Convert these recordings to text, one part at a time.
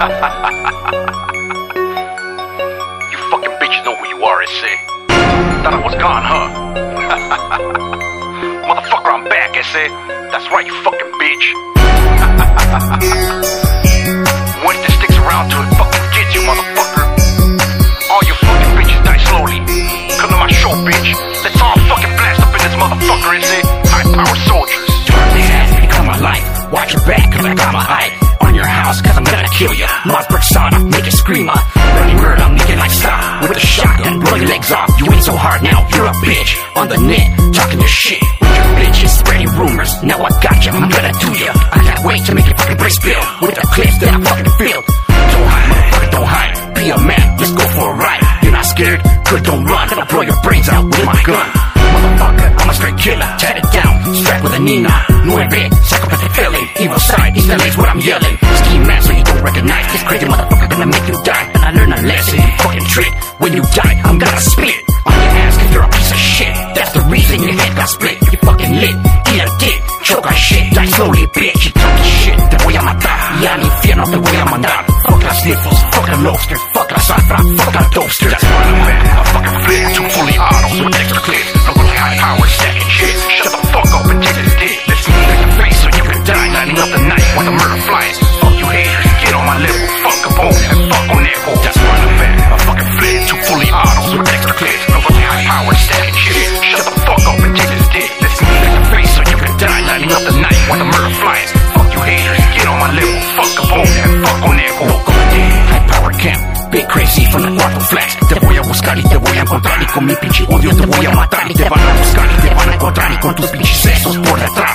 you fucking bitches know who you are, SC. Thought I was gone, huh? Motherfucker, I'm back, SC. That's right, you fucking bitch. when it sticks around till it fucking gets you, motherfucker. All you fucking bitches die slowly. Come to my show, bitch. Let's all fucking blast up in this motherfucker, SC. High power soldiers. Turn This ass become my life. Watch your back, cause I got my eye kill ya. Mars persona, make a screamer. Uh. Running murder, I'm making like stop. With a shotgun, blow your legs off. You ain't so hard now, you're a bitch. On the net, talking your shit. With your bitches, spreading rumors. Now I got ya, I'm gonna do ya. I can't wait to make your fucking brain spill. With the clips that I fucking feel. Don't hide, motherfucker, don't hide. Be a man, let's go for a ride. You're not scared? Good, don't run. I'll blow your brains out with my gun. Motherfucker, I'm a straight killer. Tat it down, strapped with a Nina. Nueve, psychopathic trick. When you die, I'm gonna spit on your ass cause you're a piece of shit. That's the reason your head got split. You fucking lit. Eat a dick. Choke on shit. Die slowly, bitch. You talking shit. Te voy a matar. Y al infierno te voy a mandar. Fuck las sniffles. Fuck the lobster. Fuck la zafra. Fuck la dumpster. That's why I'm back. I fucking flip too fully autos with extra clips. I'm gonna high power stacking shit. Shut the fuck up and take this extra. I'm gonna high power stacking shit. Shut the fuck up and take this dick. Let's move in your face so you can die. Lighting up the night when the murder flies. Fuck you haters. Get on my level. Fuck a boom and fuck on that. Loco, high power camp. Big crazy from the cuarto flash. Te voy a buscar y te voy a encontrar y con mi pinche odio te voy a matar y te van a buscar y te van a encontrar y con tus pinches sesos por detrás.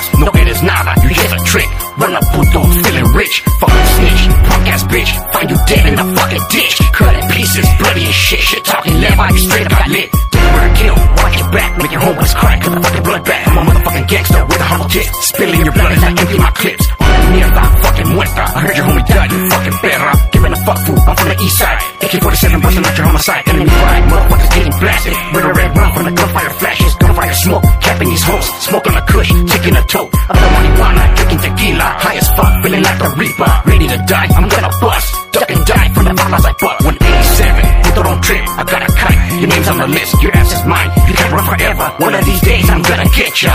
Bloody as shit. Shit talking left, you straight up got lit. Deliver a kill, watch your back, make your homies cry. Cause I fucking blood back. I'm a motherfucking gangster with a hollow tip. Spilling your blood as I empty my clips. Near fucking muerta. I heard your homie died, you fucking perra. Giving a fuck fool, I'm from the east side. AK-47 busting out your homicide. Enemy flying, motherfuckers getting blasted. With a red run from the gunfire flashes. Gunfire smoke, capping these hoes. Smoking on a kush, taking a tote. Of the marijuana, drinking tequila. High as fuck, feeling like a reaper. Ready to die, I'm gonna bust. Duck and die from the balas I butt. 187, Your ass is mine. You can't run forever. One of these days, I'm gonna get ya.